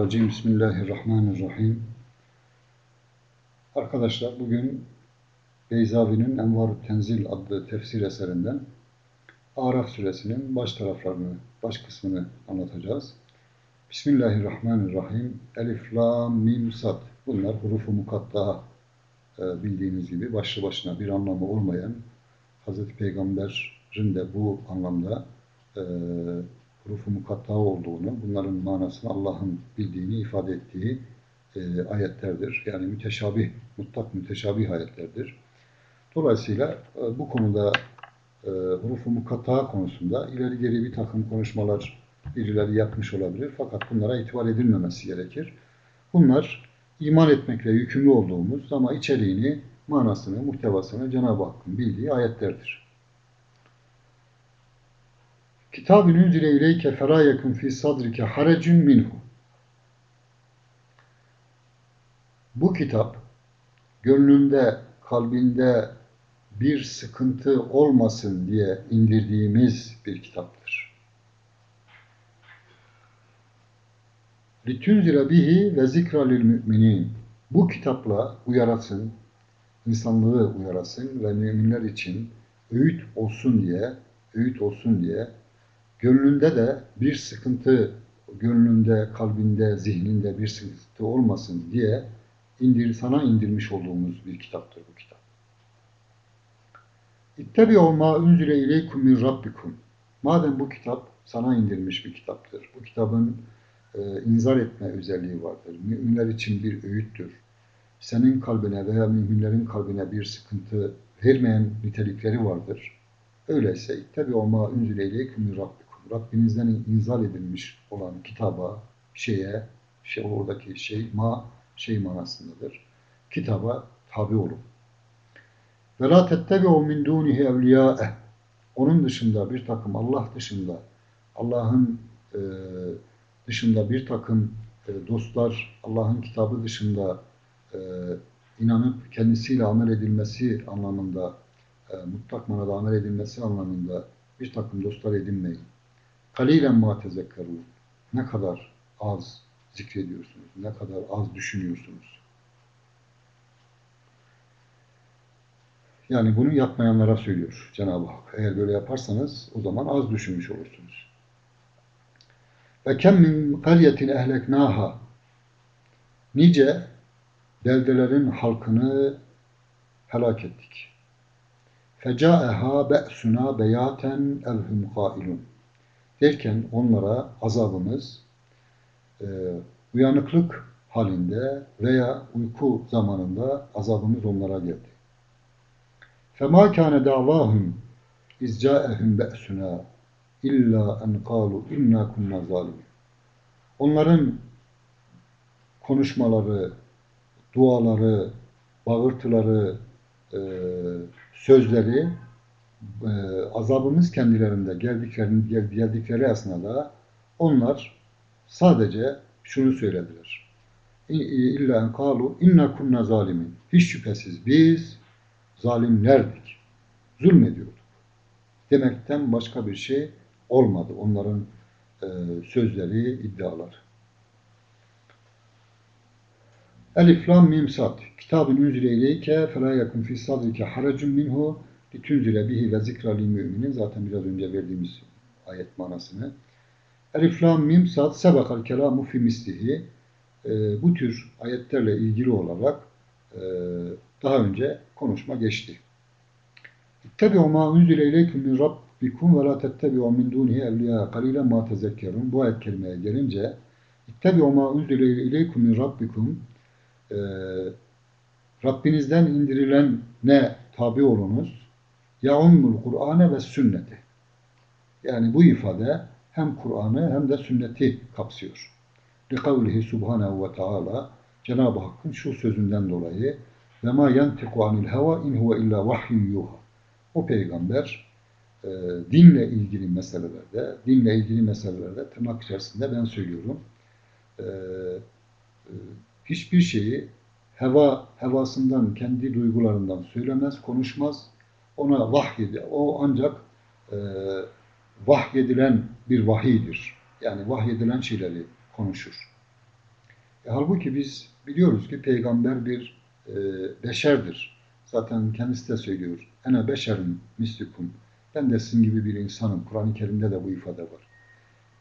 Mineşşeytanirracim. Bismillahirrahmanirrahim. Arkadaşlar bugün Beyzavi'nin envar Tenzil adlı tefsir eserinden Araf suresinin baş taraflarını, baş kısmını anlatacağız. Bismillahirrahmanirrahim. Elif, Lam, Mim, Sad. Bunlar hurufu mukatta e, bildiğiniz gibi başlı başına bir anlamı olmayan Hazreti Peygamber'in de bu anlamda hurufu mukatta olduğunu, bunların manasını Allah'ın bildiğini ifade ettiği e, ayetlerdir. Yani müteşabih, mutlak müteşabih ayetlerdir. Dolayısıyla e, bu konuda e, hurufu mukatta konusunda ileri geri bir takım konuşmalar birileri yapmış olabilir. Fakat bunlara itibar edilmemesi gerekir. Bunlar iman etmekle yükümlü olduğumuz ama içeriğini, manasını, muhtevasını Cenab-ı Hakk'ın bildiği ayetlerdir. Kitabın unzile ileyke ferâ yakun fî sadrike harecun minhu. Bu kitap gönlünde, kalbinde bir sıkıntı olmasın diye indirdiğimiz bir kitaptır. Litünzire bihi ve zikra lil müminin. Bu kitapla uyarasın, insanlığı uyarasın ve müminler için öğüt olsun diye, öğüt olsun diye gönlünde de bir sıkıntı, gönlünde, kalbinde, zihninde bir sıkıntı olmasın diye indir, sana indirmiş olduğumuz bir kitaptır bu kitap. İttebi'u ma unzile ileykum min rabbikum. Madem bu kitap sana indirilmiş bir kitaptır. Bu kitabın e, inzar etme özelliği vardır. Müminler için bir öğüttür. Senin kalbine veya müminlerin kalbine bir sıkıntı vermeyen nitelikleri vardır. Öyleyse ittebi'u ma unzile ileykum min rabbikum. Rabbinizden inzal edilmiş olan kitaba, şeye, şey oradaki şey, ma, şey manasındadır. Kitaba tabi olun. Ve la tettebi'u min dunihi evliyâeh. Onun dışında bir takım, Allah dışında, Allah'ın e, dışında bir takım e, dostlar, Allah'ın kitabı dışında e, inanıp kendisiyle amel edilmesi anlamında, e, mutlak manada amel edilmesi anlamında bir takım dostlar edinmeyin. Kalilen ma tezekkerun. Ne kadar az zikrediyorsunuz, ne kadar az düşünüyorsunuz. Yani bunu yapmayanlara söylüyor Cenab-ı Hak. Eğer böyle yaparsanız o zaman az düşünmüş olursunuz. Ve kem min qaryetin ehleknaha nice beldelerin halkını helak ettik. Fecaeha be'suna beyaten evhum kailun derken onlara azabımız e, uyanıklık halinde veya uyku zamanında azabımız onlara geldi. فَمَا كَانَ دَعْوَاهُمْ اِذْ جَاءَهُمْ بَأْسُنَا اِلَّا اَنْ قَالُوا اِنَّا كُنَّا ظَالِمِينَ Onların konuşmaları, duaları, bağırtıları, e, sözleri e, azabımız kendilerinde geldikleri, geldikleri esnada onlar sadece şunu söylediler. İlla en kalu inna kunna zalimin. Hiç şüphesiz biz zalimlerdik. Zulmediyorduk. Demekten başka bir şey olmadı onların e, sözleri, iddiaları. Elif lam mim sad. Kitabın unzile ileyke fe la yakun fi sadrike haracun minhu Litünzile bihi ve zikra lil müminin zaten biraz önce verdiğimiz ayet manasını. Elif lam mim sad sebekal kelamu fi mislihi e, bu tür ayetlerle ilgili olarak e, daha önce konuşma geçti. İttebi'u ma unzile ileyküm min rabbikum ve la tettebi'u min dunihi evliya kalilen ma tezekkerun. Bu ayet kelimeye gelince İttebi'u ma unzile ileyküm min rabbikum e, Rabbinizden indirilen ne tabi olunuz yaummul Kur'ane ve sünneti. Yani bu ifade hem Kur'an'ı hem de sünneti kapsıyor. Likavlihi subhanehu ve taala Cenab-ı Hakk'ın şu sözünden dolayı ve ma yantiku anil heva in huve illa vahyun O peygamber e, dinle ilgili meselelerde, dinle ilgili meselelerde tırnak içerisinde ben söylüyorum. E, e, hiçbir şeyi heva hevasından, kendi duygularından söylemez, konuşmaz ona vahyedi. O ancak e, vahyedilen bir vahiydir. Yani vahyedilen şeyleri konuşur. E, halbuki biz biliyoruz ki peygamber bir e, beşerdir. Zaten kendisi de söylüyor. Ene beşerin mislikum. Ben de sizin gibi bir insanım. Kur'an-ı Kerim'de de bu ifade var.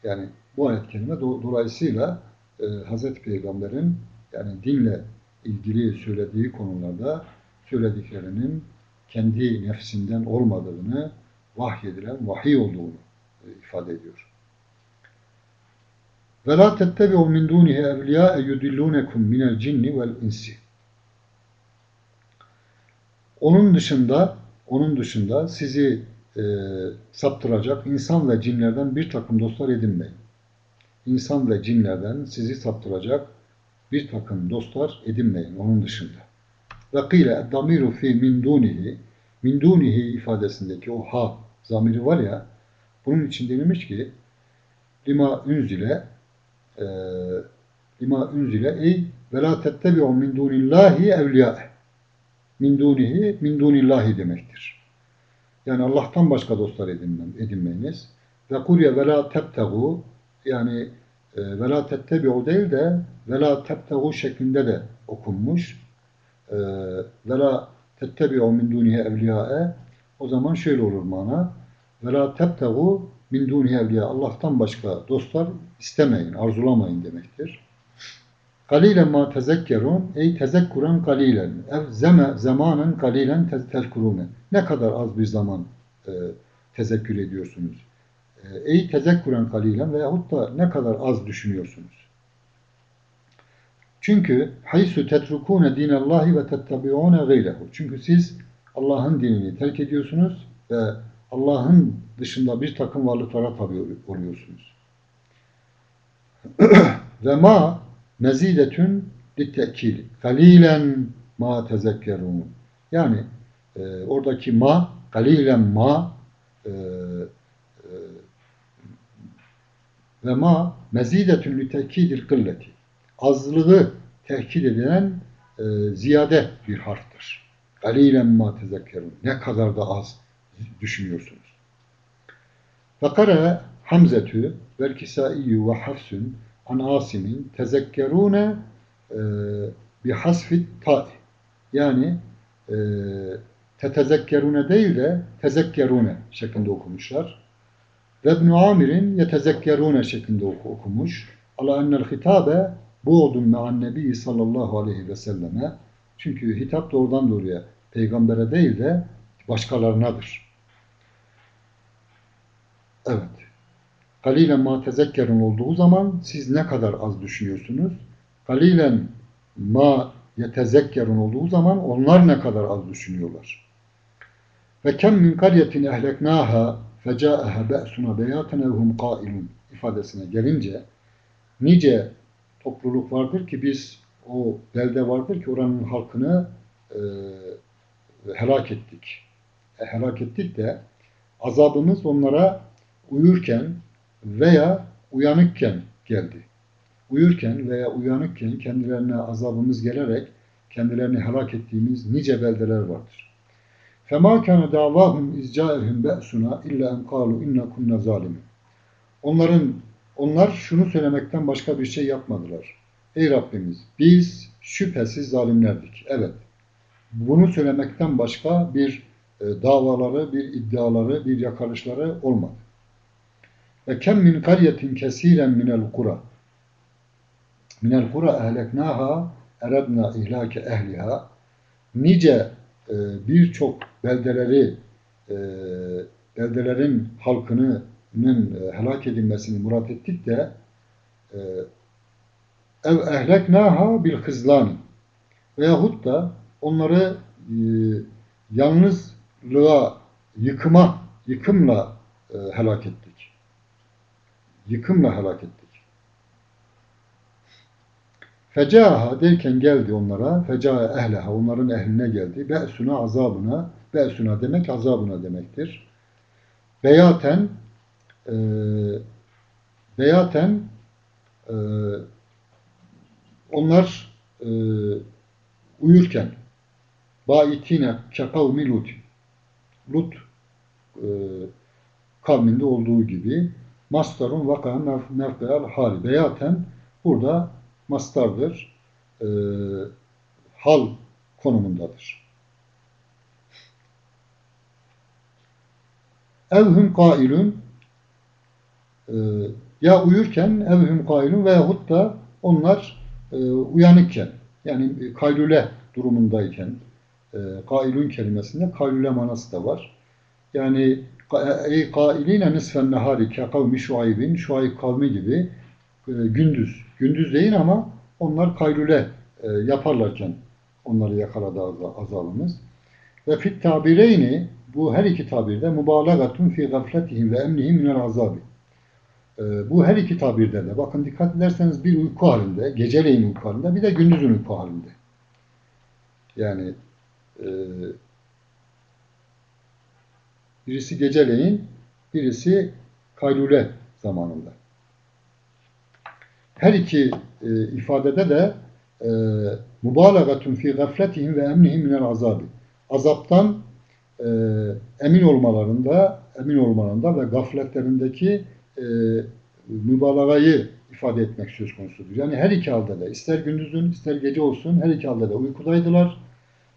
Yani bu ayet kelime do- dolayısıyla e, Hazreti Peygamber'in yani dinle ilgili söylediği konularda söylediklerinin kendi nefsinden olmadığını, vahyedilen vahiy olduğunu e, ifade ediyor. Ve la tettebi'u min dunihi evliya yudillunekum minel cinni vel insi. Onun dışında onun dışında sizi e, saptıracak insan ve cinlerden bir takım dostlar edinmeyin. İnsan ve cinlerden sizi saptıracak bir takım dostlar edinmeyin onun dışında. Ve kıyle damiru fi min dunihi min dunihi ifadesindeki o ha zamiri var ya bunun için denilmiş ki lima unzile e, lima unzile ey ve la tettebi'u min dunillahi evliya min dunihi min dunillahi demektir. Yani Allah'tan başka dostlar edinmem, edinmeyiniz. Ve kurye ve tebtegu yani e, ve la tettebi'u değil de ve tebtegu şeklinde de okunmuş. E, ve la tettebi'u min dunihi evliya'e o zaman şöyle olur mana. Ve la tebtegu min dunihi evliya Allah'tan başka dostlar istemeyin, arzulamayın demektir. Kalilen ma tezekkerun ey tezekkuren kalilen ev zeme zamanen kalilen tez tezkurune ne kadar az bir zaman e, tezekkür ediyorsunuz. E, ey tezekkuren kalilen veyahut da ne kadar az düşünüyorsunuz. Çünkü haysu tetrukune dinallahi ve tettabiune gayrehu. Çünkü siz Allah'ın dinini terk ediyorsunuz ve Allah'ın dışında bir takım varlıklara tabi oluyorsunuz. ve ma mezidetün littekil. Kalilen ma tezekkerun. Yani e, oradaki ma, kalilen ma e, e, ve ma mezidetün litekidil kılleti. Azlığı tehkid edilen e, ziyade bir harftir. Kalilen ma tezekkerun. Ne kadar da az düşünüyorsunuz. Fakara Hamzetü vel Kisaiyyü ve Hafsün an Asim'in tezekkerune e, bi hasfit ta yani e, tetezekkerune değil de tezekkerune şeklinde okumuşlar. Ve İbn Amir'in yetezekkerune şeklinde oku, okumuş. Ala ennel hitabe bu odun me'an nebi sallallahu aleyhi ve selleme çünkü hitap doğrudan doğruya peygambere değil de başkalarınadır. Evet. Kalilen ma tezekkerun olduğu zaman siz ne kadar az düşünüyorsunuz? Kalilen ma yetezekkerun olduğu zaman onlar ne kadar az düşünüyorlar? Ve kem min karyetin ehleknaha feca'aha be'suna beyaten evhum kailun ifadesine gelince nice topluluk vardır ki biz o belde vardır ki oranın halkını e, helak ettik. E, helak ettik de azabımız onlara uyurken veya uyanıkken geldi. Uyurken veya uyanıkken kendilerine azabımız gelerek kendilerini helak ettiğimiz nice beldeler vardır. فَمَا كَانَ دَعْوَاهُمْ اِزْجَاءِهِمْ بَأْسُنَا اِلَّا اَنْ قَالُوا اِنَّا كُنَّ ظَالِمٍ Onların, onlar şunu söylemekten başka bir şey yapmadılar. Ey Rabbimiz biz şüphesiz zalimlerdik. Evet. Bunu söylemekten başka bir e, davaları, bir iddiaları, bir yakarışları olmadı. Ve kem min karyetin kesiren minel kura. Minel kura ehleknaha erebna ihlake ehliha. Nice e, birçok beldeleri e, beldelerin halkının e, helak edilmesini murat ettik de e, ev ehleknaha bil hızlan veyahut da onları e, yalnızlığa, yıkıma, yıkımla e, helak ettik. Yıkımla helak ettik. Fecaha derken geldi onlara, fecaha ehleha, onların ehline geldi. Be'suna azabına, be'suna demek azabına demektir. Beyaten, e, beyaten, e, onlar e, uyurken, baitine kekavmi lut, lut e, kavminde olduğu gibi, mastarun vaka mevkayal hali, beyaten burada mastardır. E, hal konumundadır. Evhüm kailun ya uyurken evhüm kailun veyahut da onlar e, uyanıkken yani kaylule durumundayken e, kailun kelimesinde kaylule manası da var. Yani ey kailine nisfen nehari ke kavmi şuaybin şuayb kavmi gibi e, gündüz. Gündüz değil ama onlar kaylule e, yaparlarken onları yakaladı azalımız. Ve fit tabireyni bu her iki tabirde mübalagatun fi gafletihim ve emnihim minel azabi. E, bu her iki tabirde de bakın dikkat ederseniz bir uyku halinde, geceleyin uyku halinde bir de gündüzün uyku halinde. Yani e, birisi geceleyin, birisi kaylule zamanında. Her iki e, ifadede de e, mübalagatun fi gafletihim ve emnihim minel azabi. Azaptan e, emin olmalarında, emin olmalarında ve gafletlerindeki e, mübalağayı ifade etmek söz konusudur. Yani her iki halde de ister gündüzün ister gece olsun her iki halde de uykudaydılar.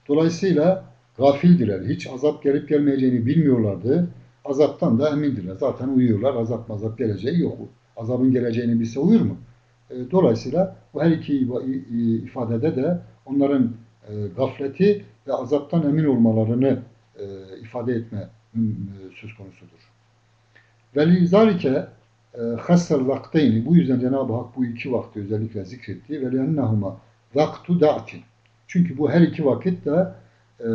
Dolayısıyla gafildiler. Hiç azap gelip gelmeyeceğini bilmiyorlardı. Azaptan da emindiler. Zaten uyuyorlar. Azap mazap geleceği yok. Azabın geleceğini bilse uyur mu? E, dolayısıyla bu her iki ifadede de onların e, gafleti ve azaptan emin olmalarını e, ifade etme söz konusudur. Ve lizalike hassel vakteyni bu yüzden Cenab-ı Hak bu iki vakti özellikle zikretti. Ve lennehuma vaktu da'tin. Çünkü bu her iki vakit de e,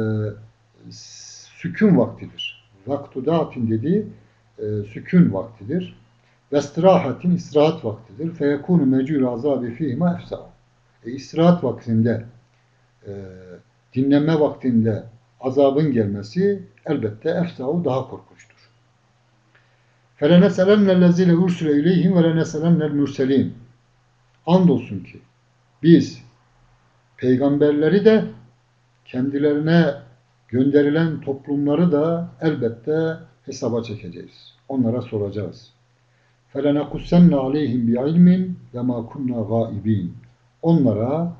sükun vaktidir. Vaktu da'tin dediği e, sükun vaktidir. Ve istirahatin istirahat vaktidir. Feyekunu mecul azabi fihima efsa. E, istirahat vaktinde e, dinlenme vaktinde azabın gelmesi elbette efsa'u daha korkunçtur. فَلَنَسَلَنَّ الَّذِينَ اُرْسُلَ اِلَيْهِمْ وَلَنَسَلَنَّ الْمُرْسَلِينَ Andolsun ki biz peygamberleri de kendilerine gönderilen toplumları da elbette hesaba çekeceğiz. Onlara soracağız. فَلَنَقُسَّنَّ عَلَيْهِمْ بِعِلْمٍ وَمَا كُنَّا غَائِب۪ينَ Onlara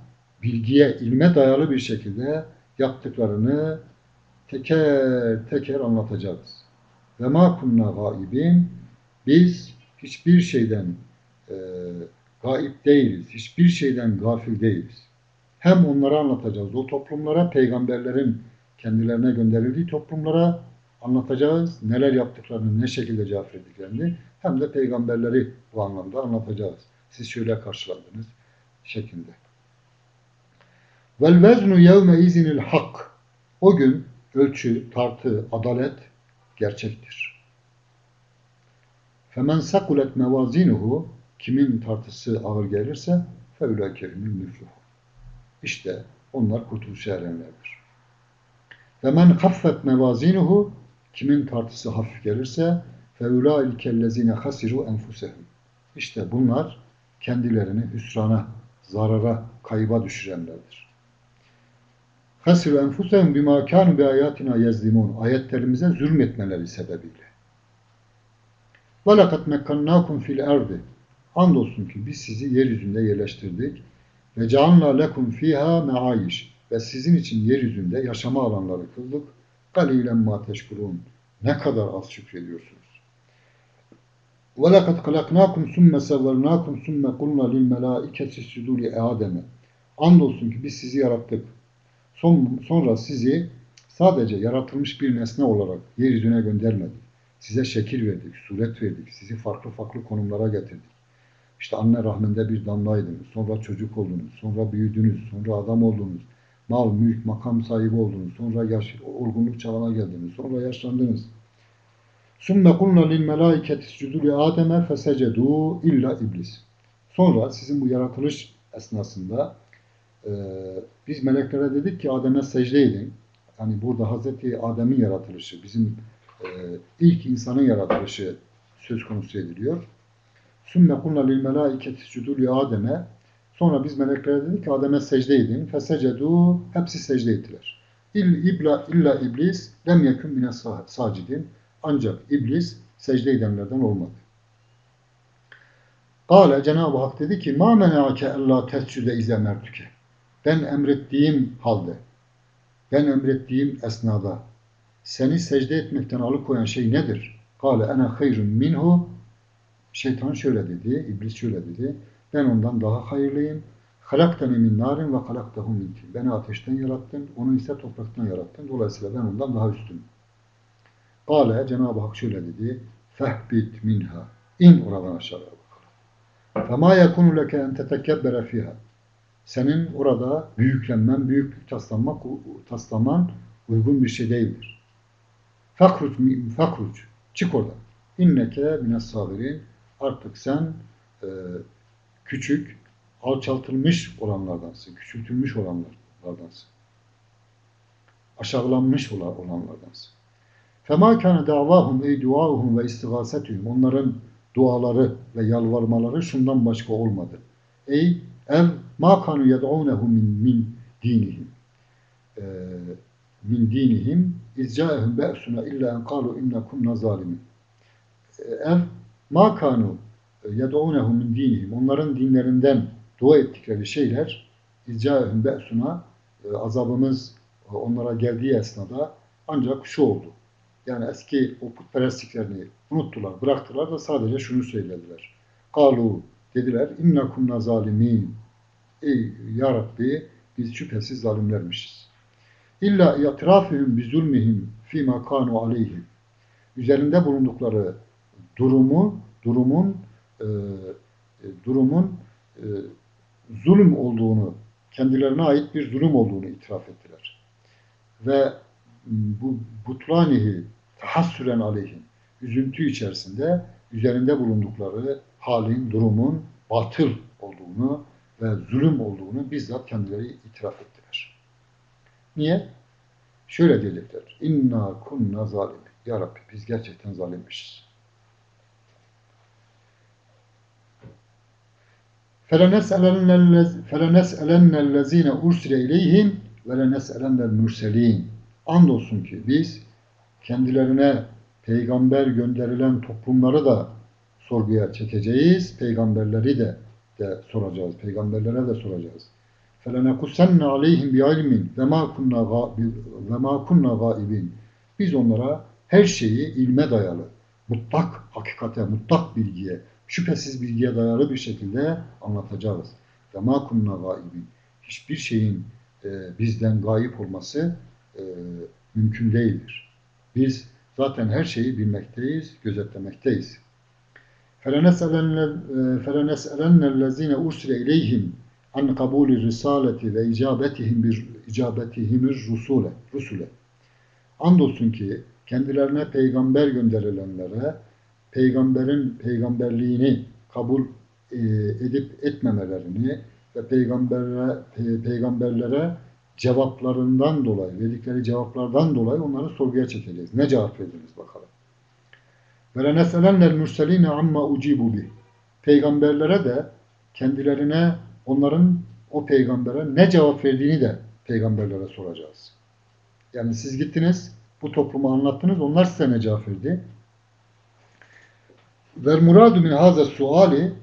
bilgiye, ilme dayalı bir şekilde yaptıklarını teker teker anlatacağız. Ve ma kunna gaibin biz hiçbir şeyden e, gaib değiliz. Hiçbir şeyden gafil değiliz. Hem onlara anlatacağız. O toplumlara peygamberlerin kendilerine gönderildiği toplumlara anlatacağız. Neler yaptıklarını, ne şekilde cevap verdiklerini hem de peygamberleri bu anlamda anlatacağız. Siz şöyle karşıladınız şeklinde. Vel veznu yevme izinil hak. O gün ölçü, tartı, adalet gerçektir. Femen sakulet mevazinuhu kimin tartısı ağır gelirse feulâkehumul müfluhu. İşte onlar kurtuluşa erenlerdir. Ve men haffet mevazinuhu kimin tartısı hafif gelirse feulaikellezine hasiru enfusehum. İşte bunlar kendilerini hüsrana, zarara, kayba düşürenlerdir. Hasiru enfusehum bima kanu bi ayatina yazlimun. Ayetlerimize zulmetmeleri sebebiyle. Ve lekad mekkannakum fil ardi. Andolsun ki biz sizi yeryüzünde yerleştirdik. Ve cealna lekum fiha meayiş. Ve sizin için yeryüzünde yaşama alanları kıldık. Galilen ma teşkurun. Ne kadar az şükrediyorsunuz. وَلَقَدْ خَلَقْنَاكُمْ ثُمَّ سَوَّرْنَاكُمْ ثُمَّ قُلْنَا لِلْمَلَائِكَةِ اسْجُدُوا لِآدَمَ Andolsun ki biz sizi yarattık. Son, sonra sizi sadece yaratılmış bir nesne olarak yeryüzüne göndermedik. Size şekil verdik, suret verdik, sizi farklı farklı konumlara getirdik. İşte anne rahminde bir damlaydınız, sonra çocuk oldunuz, sonra büyüdünüz, sonra adam oldunuz, mal, mülk, makam sahibi oldunuz, sonra yaş, olgunluk çağına geldiniz, sonra yaşlandınız. Kulna lil melâiketi iscudu Adem'e fesecedû illa iblis. Sonra sizin bu yaratılış esnasında e, biz meleklere dedik ki Adem'e secde edin. Yani burada Hazreti Adem'in yaratılışı, bizim e, ilk insanın yaratılışı söz konusu ediliyor. Sümme kulna lil melâiketi iscudu Adem'e Sonra biz meleklere dedik ki Adem'e secde edin. Fesecedu hepsi secde ettiler. İl, ibla, illa iblis lem yekun mine sacidin. Ancak iblis secde edenlerden olmadı. Kale Cenab-ı Hak dedi ki ma menake ella tescüde ize mertüke. Ben emrettiğim halde, ben emrettiğim esnada seni secde etmekten alıkoyan şey nedir? Kale ene hayrun minhu. Şeytan şöyle dedi, iblis şöyle dedi. Ben ondan daha hayırlıyım. Halaktani min narin ve halaktahu min tin. Beni ateşten yarattın, onu ise topraktan yarattın. Dolayısıyla ben ondan daha üstünüm. Kale Cenab-ı Hak şöyle dedi. Fehbit minha. İn oradan aşağıya bakalım. Fema yekunu leke en tetekebbere fiha. Senin orada büyüklenmen, büyüklük taslamak, taslaman uygun bir şey değildir. Fakruc, fakruc. Çık oradan. İnneke mines sabirin. Artık sen e, küçük, alçaltılmış olanlardansın. Küçültülmüş olanlardansın. Aşağılanmış olanlardansın. Fema kana davahum ey duauhum ve istigasetühüm. Onların duaları ve yalvarmaları şundan başka olmadı. Ey ev ma kanu yed'unehu min, min dinihim. Ee, min dinihim izcaehum be'suna illa en kalu inna kunna zalimin. Ev ma kanu yed'unehu min dinihim. Onların dinlerinden dua ettikleri şeyler izcaehum be'suna azabımız onlara geldiği esnada ancak şu oldu. Yani eski o putperestliklerini unuttular, bıraktılar da sadece şunu söylediler. Kalu dediler inna kunna zalimin. Ey ya Rabbi biz şüphesiz zalimlermişiz. İlla yatrafihim bi zulmihim fîmâ kânu aleyhim. Üzerinde bulundukları durumu, durumun e, durumun e, zulüm olduğunu, kendilerine ait bir zulüm olduğunu itiraf ettiler. Ve bu butlanihi tahassüren aleyhim üzüntü içerisinde üzerinde bulundukları halin, durumun batıl olduğunu ve zulüm olduğunu bizzat kendileri itiraf ettiler. Niye? Şöyle diyecekler. İnna kunna zalim. Ya Rabbi biz gerçekten zalimmişiz. فَلَنَسْأَلَنَّ الَّذ۪ينَ اُرْسِلَ اِلَيْهِمْ وَلَنَسْأَلَنَّ الْمُرْسَل۪ينَ Andolsun ki biz kendilerine peygamber gönderilen toplumları da sorguya çekeceğiz. Peygamberleri de de soracağız. Peygamberlere de soracağız. فَلَنَكُسَنَّ عَلَيْهِمْ بِعِلْمٍ وَمَا كُنَّا غَائِبِينَ Biz onlara her şeyi ilme dayalı, mutlak hakikate, mutlak bilgiye, şüphesiz bilgiye dayalı bir şekilde anlatacağız. وَمَا كُنَّا غَائِبِينَ Hiçbir şeyin e, bizden gayip olması e, mümkün değildir. Biz zaten her şeyi bilmekteyiz, gözetlemekteyiz. فَلَنَسْأَلَنَّ الَّذ۪ينَ اُرْسِلَ اِلَيْهِمْ an kabulü risaleti ve icabetihim bir icabetihimir rusule rusule. Andolsun ki kendilerine peygamber gönderilenlere peygamberin peygamberliğini kabul e, edip etmemelerini ve peygamberlere, peygamberlere cevaplarından dolayı, verdikleri cevaplardan dolayı onları sorguya çekeceğiz. Ne cevap verdiniz bakalım. Ve lenes'elennel mürseline amma ucibu bih. Peygamberlere de kendilerine onların o peygambere ne cevap verdiğini de peygamberlere soracağız. Yani siz gittiniz, bu toplumu anlattınız, onlar size ne cevap verdi? Ve muradu min haza suali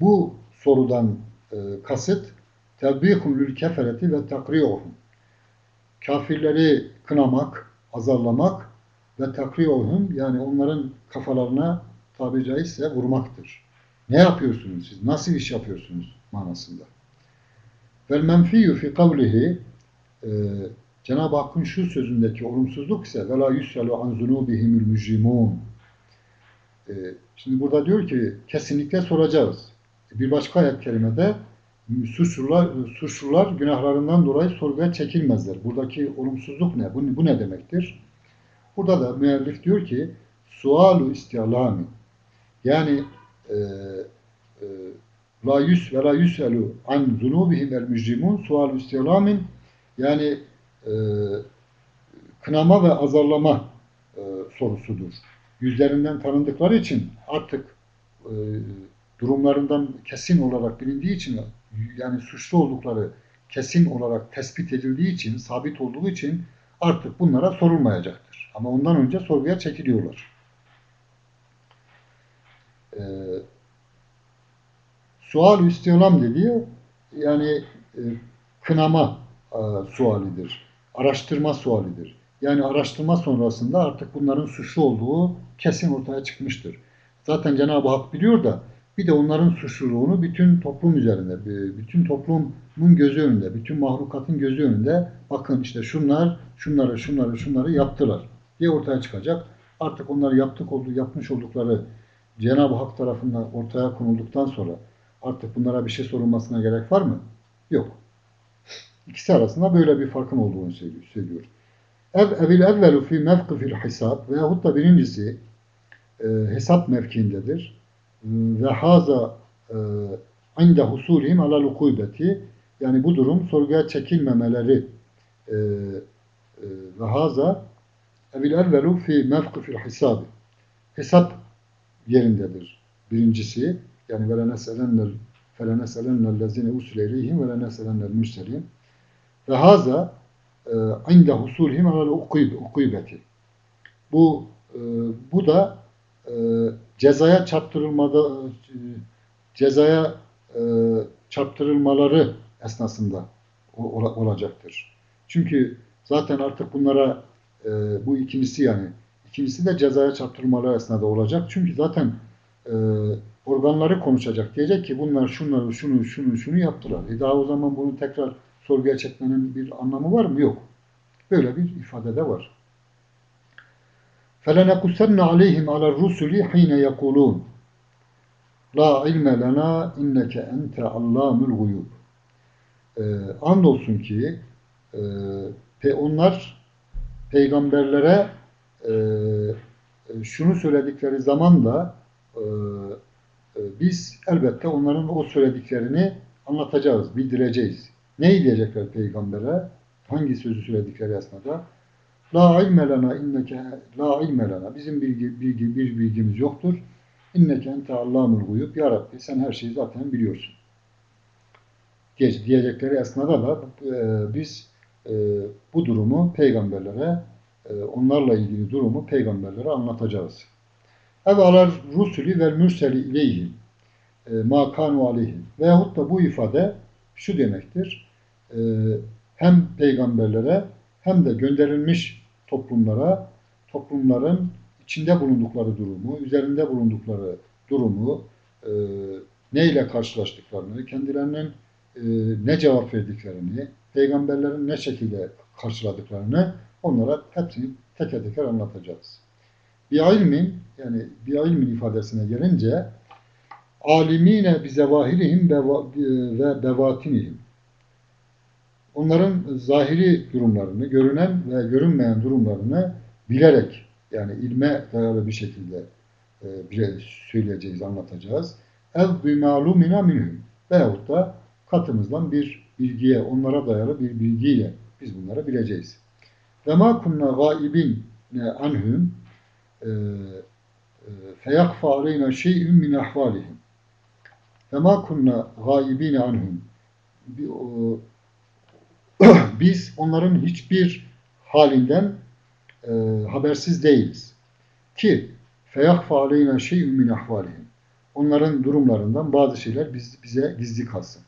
bu sorudan e, kasıt tevbihum lül ve takriyohum. Kafirleri kınamak, azarlamak ve takriyohum yani onların kafalarına tabi caizse vurmaktır. Ne yapıyorsunuz siz? Nasıl iş yapıyorsunuz manasında. Vel menfiyyü fi kavlihi e, Cenab-ı Hakk'ın şu sözündeki olumsuzluk ise ve la yus'alu an zunubihimul mücrimun. E, şimdi burada diyor ki kesinlikle soracağız. Bir başka ayet kerimede suçlular, suçlular günahlarından dolayı sorguya çekilmezler. Buradaki olumsuzluk ne? Bu, bu ne demektir? Burada da müellif diyor ki sualu istialami yani e, e, la yüs ve la yüselu an zunubihim el mücrimun sualu istialamin yani e, kınama ve azarlama e, sorusudur. Yüzlerinden tanındıkları için artık e, durumlarından kesin olarak bilindiği için yani suçlu oldukları kesin olarak tespit edildiği için, sabit olduğu için artık bunlara sorulmayacaktır. Ama ondan önce sorguya çekiliyorlar. Ee, sual istilam dediği yani e, kınama e, sualidir. Araştırma sualidir. Yani araştırma sonrasında artık bunların suçlu olduğu kesin ortaya çıkmıştır. Zaten Cenab-ı Hak biliyor da bir de onların suçluluğunu bütün toplum üzerinde, bütün toplumun gözü önünde, bütün mahlukatın gözü önünde bakın işte şunlar, şunları, şunları, şunları yaptılar diye ortaya çıkacak. Artık onları yaptık olduğu, yapmış oldukları Cenab-ı Hak tarafından ortaya konulduktan sonra artık bunlara bir şey sorulmasına gerek var mı? Yok. İkisi arasında böyle bir farkın olduğunu söylüyor. Ev, evil evvelu fi mevkifil hisab veyahut da birincisi e, hesap mevkiindedir. Ve haza e, inde husulihim ala lukubeti yani bu durum sorguya çekilmemeleri e, e, ve haza evil evvelu fi mevkifil hisabi hesap yerindedir. Birincisi yani ve leneselennel feleneselennel lezine usule ileyhim ve leneselennel mürselin ve haza e, inde husulihim alel ukubeti. Bu e, bu da e, cezaya çarptırılmada cezaya e, çarptırılmaları esnasında olacaktır. Çünkü zaten artık bunlara e, bu ikincisi yani ikincisi de cezaya çarptırılmaları esnada olacak. Çünkü zaten e, organları konuşacak. Diyecek ki bunlar şunları şunu şunu şunu yaptılar. E daha o zaman bunu tekrar sorguya çekmenin bir anlamı var mı? Yok. Böyle bir ifade de var. فَلَنَقُسَنَّ عَلَيْهِمْ عَلَى الرُّسُلِ حِينَ يَقُولُونَ La ilme lena inneke ente allamul guyub. Ee, andolsun ki e, pe onlar peygamberlere e, e, şunu söyledikleri zaman da e, e, biz elbette onların o söylediklerini anlatacağız, bildireceğiz. Ne diyecekler peygambere? Hangi sözü söyledikleri esnada? La ilme lena inneke la ilme lena. Bizim bilgi, bilgi, bir bilgimiz yoktur. İnneke ente allamul guyub. Ya Rabbi sen her şeyi zaten biliyorsun. Diyecekleri esnada da e, biz e, bu durumu peygamberlere e, onlarla ilgili durumu peygamberlere anlatacağız. Ev alar rusuli vel mürseli ileyhi e, ma kanu aleyhi. Veyahut da bu ifade şu demektir. E, hem peygamberlere hem de gönderilmiş toplumlara toplumların içinde bulundukları durumu, üzerinde bulundukları durumu, e, neyle karşılaştıklarını, kendilerinin e, ne cevap verdiklerini, peygamberlerin ne şekilde karşıladıklarını onlara hepsini teker teker anlatacağız. Bir ilmin, yani bir ilmin ifadesine gelince alimine bi zevahirihim ve bevatinihim onların zahiri durumlarını, görünen ve görünmeyen durumlarını bilerek yani ilme dayalı bir şekilde e, söyleyeceğiz, anlatacağız. Ev bi malumina minhum veyahut da katımızdan bir bilgiye, onlara dayalı bir bilgiyle biz bunları bileceğiz. Ve ma kunna gaibin anhum e, e, feyakfa aleyna şey'ün min ahvalihim. Ve ma kunna gaibin anhum biz onların hiçbir halinden e, habersiz değiliz. Ki feyahfa aleyna şey'ün min ahvalihim. Onların durumlarından bazı şeyler biz, bize gizli kalsın.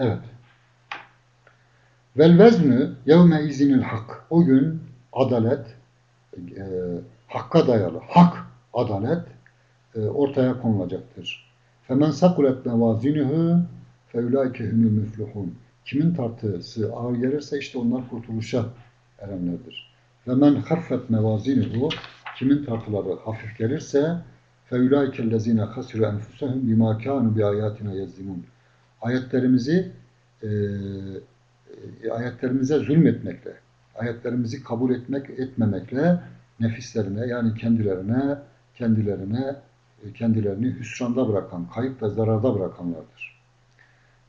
Evet. Vel veznü yevme izinil hak. O gün adalet, e, hakka dayalı, hak adalet e, ortaya konulacaktır. Femen sakulet mevazinuhu feulaike humul müflihun. Kimin tartısı ağır gelirse işte onlar kurtuluşa erenlerdir. Ve men haffet mevazinuhu kimin tartıları hafif gelirse feulaike lezine hasiru enfusehum bima kanu bi ayatina yazzimun. Ayetlerimizi e, e, ayetlerimize zulmetmekle, ayetlerimizi kabul etmek etmemekle nefislerine yani kendilerine kendilerine e, kendilerini hüsranda bırakan, kayıp ve zararda bırakanlardır.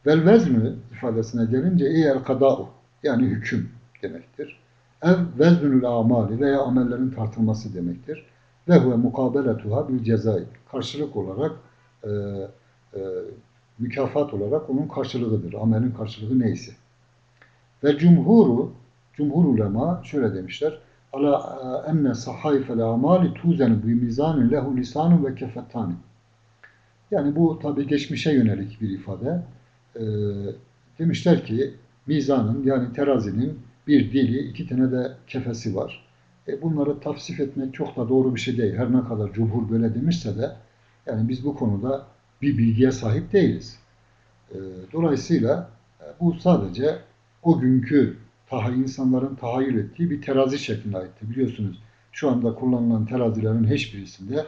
Vel veznü ifadesine gelince eğer kada'u yani hüküm demektir. Ev veznül amali veya amellerin tartılması demektir. Ve huve mukabeletuha bil cezai. Karşılık olarak e, e, mükafat olarak onun karşılığıdır. Amelin karşılığı neyse. Ve cumhuru, cumhur ulema şöyle demişler. Ala enne sahayfel amali tuzenu bi mizanin lehu lisanu ve kefettani. Yani bu tabi geçmişe yönelik bir ifade. Ee, demişler ki mizanın yani terazinin bir dili, iki tane de kefesi var. E bunları tavsif etmek çok da doğru bir şey değil. Her ne kadar cumhur böyle demişse de yani biz bu konuda bir bilgiye sahip değiliz. E, dolayısıyla e, bu sadece o günkü insanların tahayyül ettiği bir terazi şeklinde aitti. Biliyorsunuz şu anda kullanılan terazilerin hiçbirisinde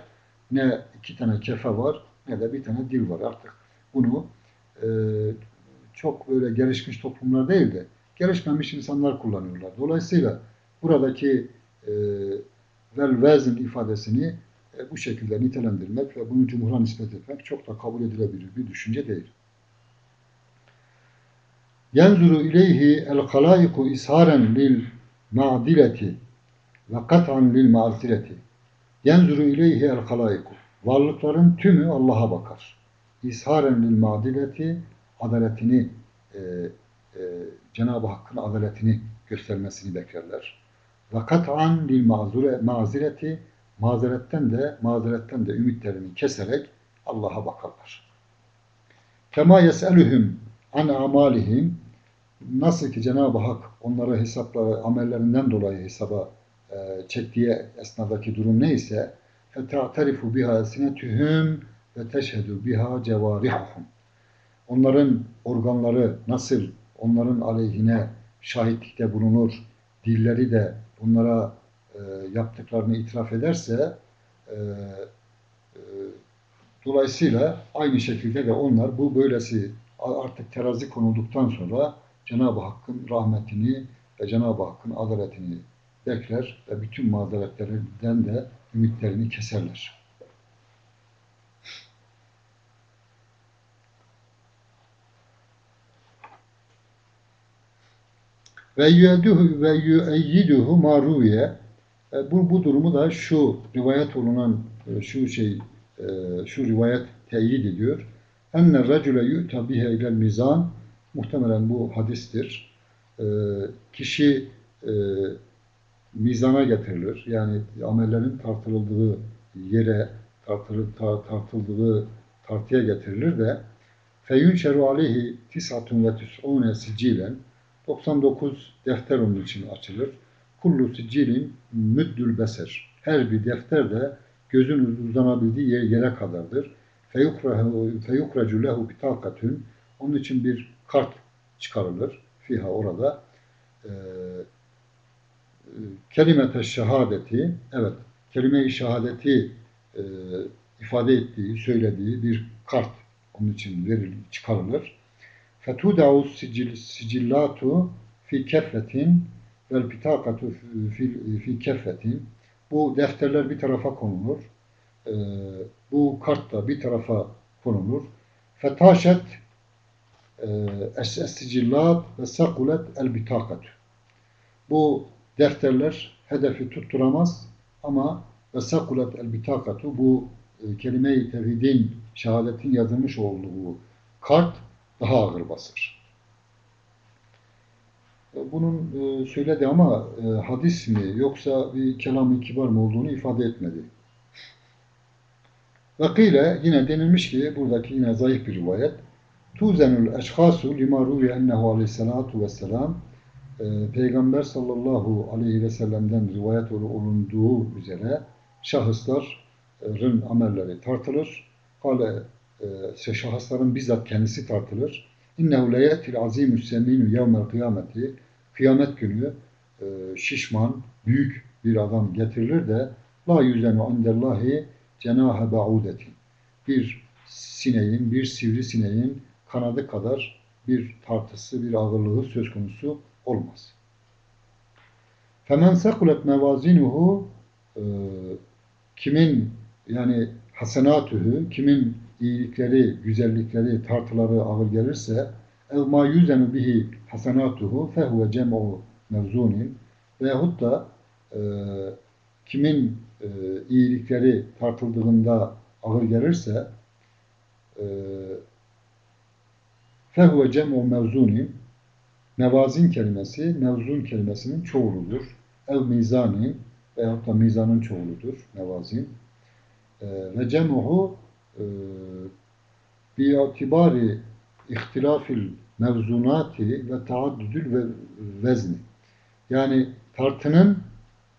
ne iki tane kefe var ne de bir tane dil var artık. Bunu e, çok böyle gelişmiş toplumlar değil de gelişmemiş insanlar kullanıyorlar. Dolayısıyla buradaki e, vel vezin ifadesini e, bu şekilde nitelendirmek ve bunu cumhura nispet etmek çok da kabul edilebilir bir düşünce değil. Yenzuru ileyhi el halaiku isharen lil ma'dileti ve kat'an lil ma'zireti. Yenzuru ileyhi el halaiku. Varlıkların tümü Allah'a bakar. İsharen lil ma'dileti adaletini e, e, Cenab-ı Hakk'ın adaletini göstermesini beklerler. Ve kat'an lil mazireti mazeretten de mazeretten de ümitlerini keserek Allah'a bakarlar. Kema yes'eluhum an amalihim nasıl ki Cenab-ı Hak onları hesapları, amellerinden dolayı hesaba e, çektiği esnadaki durum neyse فَتَعْتَرِفُ biha sinetühüm ve teşhedü biha cevarihuhum. Onların organları nasıl onların aleyhine şahitlikte bulunur, dilleri de bunlara e, yaptıklarını itiraf ederse e, e, dolayısıyla aynı şekilde de onlar bu böylesi artık terazi konulduktan sonra Cenab-ı Hakk'ın rahmetini ve Cenab-ı Hakk'ın adaletini bekler ve bütün mazeretlerinden de ümitlerini keserler. Ve yüeduhu ve yüeyyiduhu maruye bu, bu durumu da şu rivayet olunan e, şu şey e, şu rivayet teyit ediyor. Enne racule yu'ta bihe ilel mizan muhtemelen bu hadistir. Kişi mizana getirilir. Yani amellerin tartıldığı yere tartıldığı tartıya getirilir de feyunşeru aleyhi tis'atun ve tis'une sicilen 99 defter onun için açılır. Kullu sicilin müddül beser. Her bir defter de gözün uzanabildiği yere kadardır. Feyukracu lehu bitakatün. Onun için bir kart çıkarılır. Fiha orada. Ee, kelimete şehadeti, evet, kelime-i şehadeti e, ifade ettiği, söylediği bir kart onun için verilir, çıkarılır. Fetuda'u sicillatu fi keffetin vel bitakatu fi, fi keffetin. Bu defterler bir tarafa konulur. E, bu kart da bir tarafa konulur. Fetaşet e, es-sicillat ve sakulet el bitakatu. Bu defterler hedefi tutturamaz ama ve sakulet el bitakatu bu e, kelime-i tevhidin, şehadetin yazılmış olduğu kart daha ağır basır. E, bunun e, söyledi ama e, hadis mi yoksa bir kelam-ı kibar mı olduğunu ifade etmedi. Vakile yine denilmiş ki buradaki yine zayıf bir rivayet. Tuzenul eşhasu lima ruvi ennehu aleyhissalatu vesselam Peygamber sallallahu aleyhi ve sellem'den rivayet olunduğu üzere şahısların amelleri tartılır. Kale şahısların bizzat kendisi tartılır. İnnehu le ye'til azimü seminu yevmel kıyameti kıyamet günü e, şişman, büyük bir adam getirilir de la yüzenu andellahi cenahe ba'udeti bir sineğin, bir sivri sineğin kanadı kadar bir tartısı, bir ağırlığı söz konusu olmaz. Femen sekulet mevazinuhu e, kimin yani hasenatühü, kimin iyilikleri, güzellikleri, tartıları ağır gelirse ev ma yüzenu bihi hasenatuhu fehuve cem'u mevzunin veyahut da e, kimin e, iyilikleri tartıldığında ağır gelirse e, Fehuve cem'u mevzuni mevazin kelimesi mevzun kelimesinin çoğuludur. El mizani veyahut da mizanın çoğuludur mevazin. E, ve cem'uhu e, bi'atibari ihtilafil mevzunati ve taaddüdül ve vezni. Yani tartının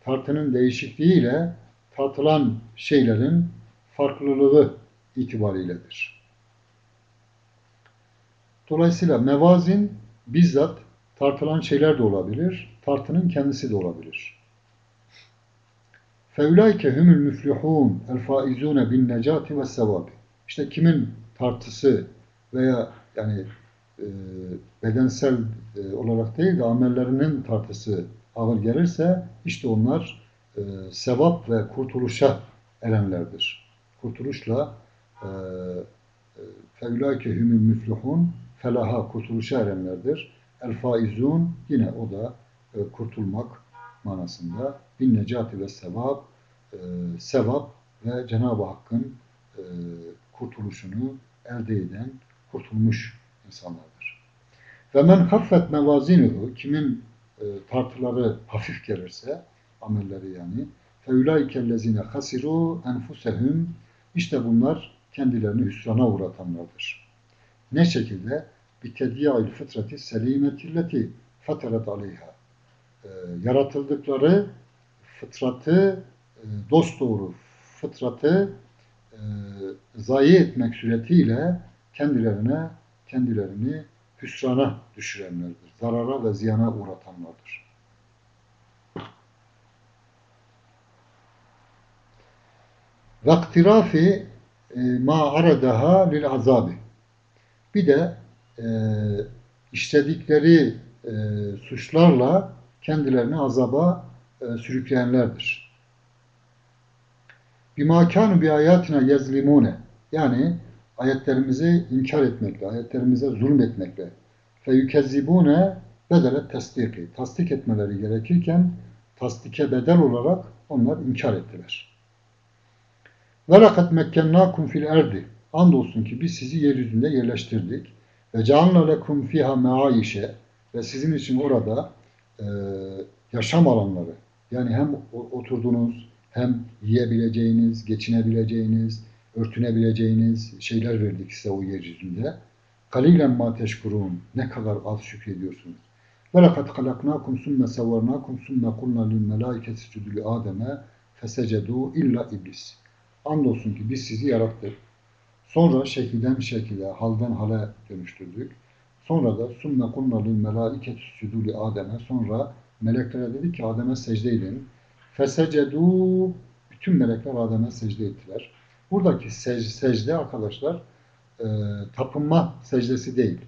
tartının değişikliğiyle tartılan şeylerin farklılığı itibariyledir. Dolayısıyla mevazin bizzat tartılan şeyler de olabilir, tartının kendisi de olabilir. El faizune bin necati ve sevabi. İşte kimin tartısı veya yani e, bedensel e, olarak değil de amellerinin tartısı ağır gelirse işte onlar e, sevap ve kurtuluşa erenlerdir. Kurtuluşla e, fevlâke hümül müflihun felaha kurtuluşa erenlerdir. El yine o da kurtulmak manasında. Bin necati ve sevap sevap ve Cenab-ı Hakk'ın kurtuluşunu elde eden kurtulmuş insanlardır. Ve men haffet mevazinuhu kimin e, tartıları hafif gelirse amelleri yani feulaikellezine hasiru enfusehum işte bunlar kendilerini hüsrana uğratanlardır. Ne şekilde? Bitediya'il fıtrati selimetilleti fatarat aleyha. E, yaratıldıkları fıtratı e, dosdoğru fıtratı e, zayi etmek suretiyle kendilerine kendilerini hüsrana düşürenlerdir. Zarara ve ziyana uğratanlardır. Vaktirafi e, ma aradaha lil azabi. Bir de e, işledikleri e, suçlarla kendilerini azaba e, sürükleyenlerdir. Bima kanu bi ayatina yezlimune. Yani ayetlerimizi inkar etmekle, ayetlerimize zulmetmekle feyükezzibune bedele tasdiki. Tasdik etmeleri gerekirken tasdike bedel olarak onlar inkar ettiler. Ve lakat mekkennâkum fil erdi. Andolsun ki biz sizi yeryüzünde yerleştirdik. Ve cealna lekum fiha meaişe ve sizin için orada e, yaşam alanları yani hem oturduğunuz hem yiyebileceğiniz, geçinebileceğiniz, örtünebileceğiniz şeyler verdik size o yeryüzünde. Kalilen ma teşkurun. Ne kadar az şükrediyorsunuz. Ve lekad halaknakum summe sevvarnakum summe kulna lil melaiketi sucudu li Adem'e fesecedu illa iblis. Andolsun ki biz sizi yarattık. Sonra şekilden şekile, halden hale dönüştürdük. Sonra da summe kulna lil melaiketi sucudu li Adem'e sonra meleklere dedik ki Adem'e secde edin. Fesecedu bütün melekler Adem'e secde ettiler. Buradaki secde arkadaşlar e, tapınma secdesi değil.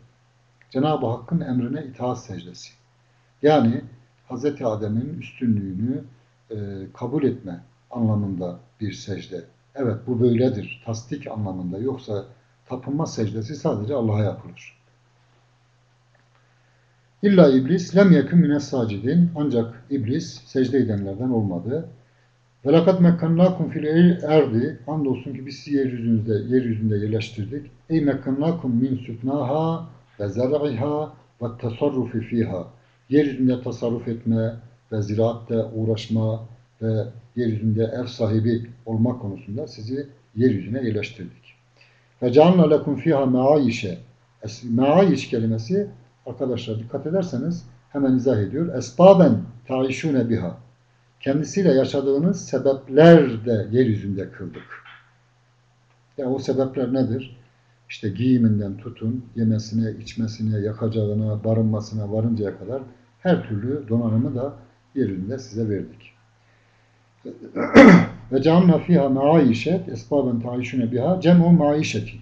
Cenab-ı Hakk'ın emrine itaat secdesi. Yani Hz. Adem'in üstünlüğünü e, kabul etme anlamında bir secde. Evet bu böyledir. Tasdik anlamında. Yoksa tapınma secdesi sadece Allah'a yapılır. İlla iblis lem yakın mine sacidin ancak iblis secde edenlerden olmadı. Lakat mekkannakum fil erdi andolsun ki biz sizi yeryüzünde, yeryüzünde yerleştirdik. Min süknaha ve zer'iha ve tasarrufi fiha. Yeryüzünde tasarruf etme ve ziraatte uğraşma ve yeryüzünde ev sahibi olma konusunda sizi yeryüzüne yerleştirdik. Ve canla lekum fiha meayişe. Meayiş kelimesi arkadaşlar dikkat ederseniz hemen izah ediyor. Esbaben taişune biha kendisiyle yaşadığınız sebepler de yeryüzünde kıldık. Ya o sebepler nedir? İşte giyiminden tutun, yemesine, içmesine, yakacağına, barınmasına varıncaya kadar her türlü donanımı da yeryüzünde size verdik. Ve canna fiha maişet esbaben taişune biha cem'u maişeti.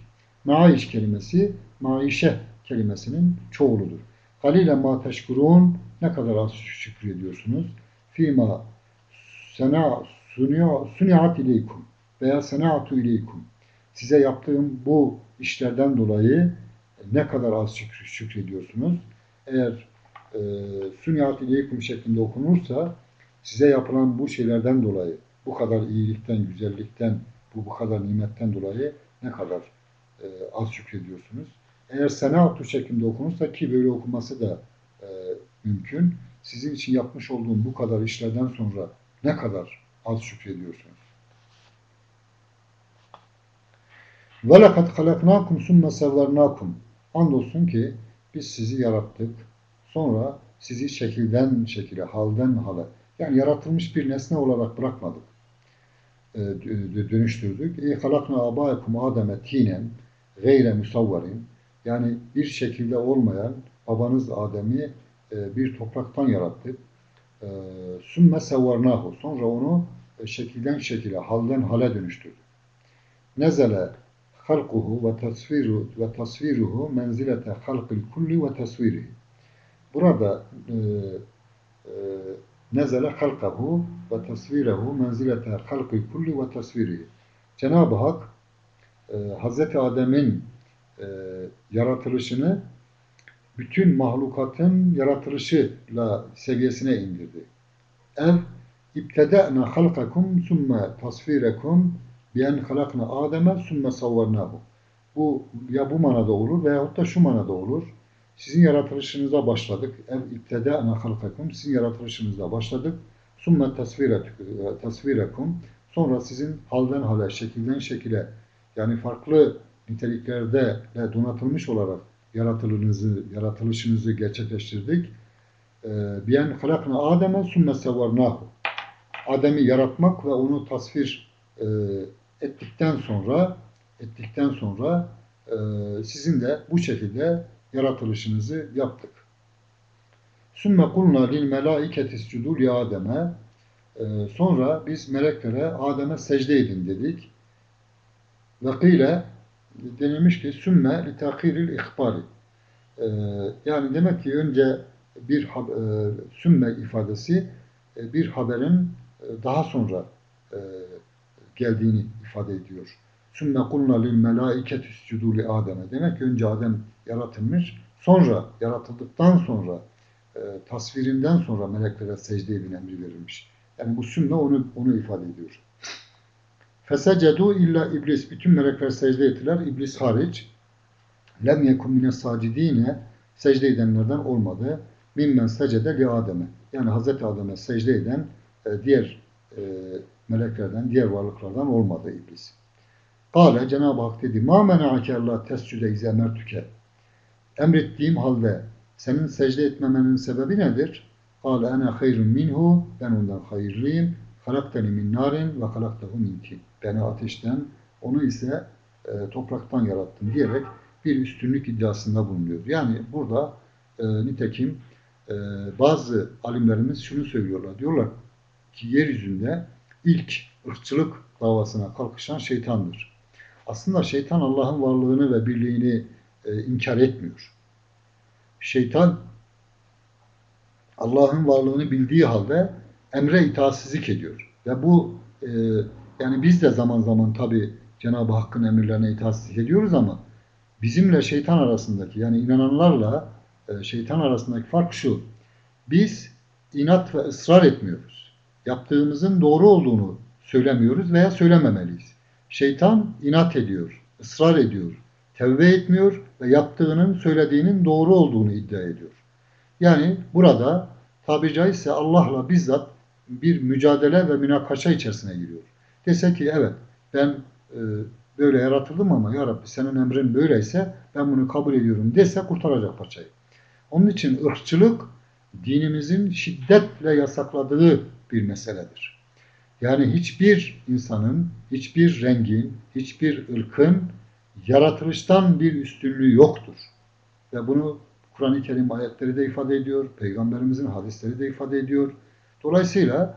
Maiş kelimesi maişe kelimesinin çoğuludur. Halile ma teşkurun ne kadar az şükür ediyorsunuz. Fima sena sunuyor suniat ileykum veya senatu ileykum size yaptığım bu işlerden dolayı ne kadar az şükür, şükrediyorsunuz. Eğer e, suniat ileykum şeklinde okunursa size yapılan bu şeylerden dolayı bu kadar iyilikten, güzellikten, bu bu kadar nimetten dolayı ne kadar e, az şükrediyorsunuz. eğer senatü şeklinde okunursa ki böyle okuması da e, mümkün. Sizin için yapmış olduğum bu kadar işlerden sonra ne kadar az şükrediyorsunuz? وَلَقَدْ خَلَقْنَاكُمْ ثُمَّ سَوَّرْنَاكُمْ Andolsun ki biz sizi yarattık. Sonra sizi şekilden şekile, halden hale, yani yaratılmış bir nesne olarak bırakmadık. E, dönüştürdük. اِي خَلَقْنَا آبَاءَكُمْ آدَمَ تِينًا gayre musavvarin yani bir şekilde olmayan babanız Adem'i e, bir topraktan yarattık. Sümme sevvarnahu sonra onu e, şekilden şekile, halden hale dönüştürdük. Nezele halkuhu ve tasviru ve tasviruhu menzilete halkil kulli ve tasvirihi. Burada e, e, nezele halkahu ve tasvirehu menzilete halkil kulli ve tasvirihi. Cenab-ı Hak e, Hz. Adem'in e, yaratılışını bütün mahlukatın yaratılışıyla seviyesine indirdi. Ev İbteda'na halkakum sümme tasfirekum bi'en halakna Adem'e sümme savvarnahu. Bu ya bu manada olur veyahut da şu manada olur. Sizin yaratılışınıza başladık. Ev ibteda'na halkakum. Sizin yaratılışınıza başladık. Sümme tasfirekum. Sonra sizin halden hale, şekilden şekile yani farklı niteliklerde donatılmış olarak yaratılışınızı, yaratılışınızı gerçekleştirdik. Ee, Biyen halakna Adem'e sümme sevarnahu. Adem'i yaratmak ve onu tasvir e, ettikten sonra ettikten sonra e, sizin de bu şekilde yaratılışınızı yaptık. Sümme kulna lil melaiketi iscudu li Adem'e e, sonra biz meleklere Adem'e secde edin dedik. Ve kıyle denilmiş ki sümme li takiril ihbari. Ee, yani demek ki önce bir e, sümme ifadesi e, bir haberin e, daha sonra e, geldiğini ifade ediyor. Sümme kulna lil melaiket üscudu Adem'e. Demek ki önce Adem yaratılmış, sonra yaratıldıktan sonra tasvirinden sonra meleklere secde edin emri verilmiş. Yani bu sümme onu onu ifade ediyor. Fesecedu illa iblis. Bütün melekler secde ettiler. İblis hariç. Lem yekun mine sacidine secde edenlerden olmadı. Mimmen secede li Adem'e. Yani Hazreti Adem'e secde eden e, diğer e, meleklerden, diğer varlıklardan olmadı iblis. Kale Cenab-ı Hak dedi ma mena'ake Allah tescüde ize mertüke. Emrettiğim halde senin secde etmemenin sebebi nedir? Kale ene hayrun minhu. Ben ondan hayırlıyım. Halakteni min narin ve halaktahu min tin. Beni ateşten, onu ise e, topraktan yarattın diyerek bir üstünlük iddiasında bulunuyor. Yani burada e, nitekim e, bazı alimlerimiz şunu söylüyorlar. Diyorlar ki yeryüzünde ilk ırkçılık davasına kalkışan şeytandır. Aslında şeytan Allah'ın varlığını ve birliğini e, inkar etmiyor. Şeytan Allah'ın varlığını bildiği halde emre itaatsizlik ediyor. Ve bu e, yani biz de zaman zaman tabi Cenab-ı Hakk'ın emirlerine itaatsizlik ediyoruz ama bizimle şeytan arasındaki yani inananlarla e, şeytan arasındaki fark şu. Biz inat ve ısrar etmiyoruz. Yaptığımızın doğru olduğunu söylemiyoruz veya söylememeliyiz. Şeytan inat ediyor, ısrar ediyor, tevbe etmiyor ve yaptığının, söylediğinin doğru olduğunu iddia ediyor. Yani burada tabi caizse Allah'la bizzat bir mücadele ve münakaşa içerisine giriyor. Dese ki evet ben e, böyle yaratıldım ama ya Rabbi senin emrin böyleyse ben bunu kabul ediyorum dese kurtaracak paçayı. Onun için ırkçılık dinimizin şiddetle yasakladığı bir meseledir. Yani hiçbir insanın, hiçbir rengin, hiçbir ırkın yaratılıştan bir üstünlüğü yoktur. Ve bunu Kur'an-ı Kerim ayetleri de ifade ediyor, Peygamberimizin hadisleri de ifade ediyor. Dolayısıyla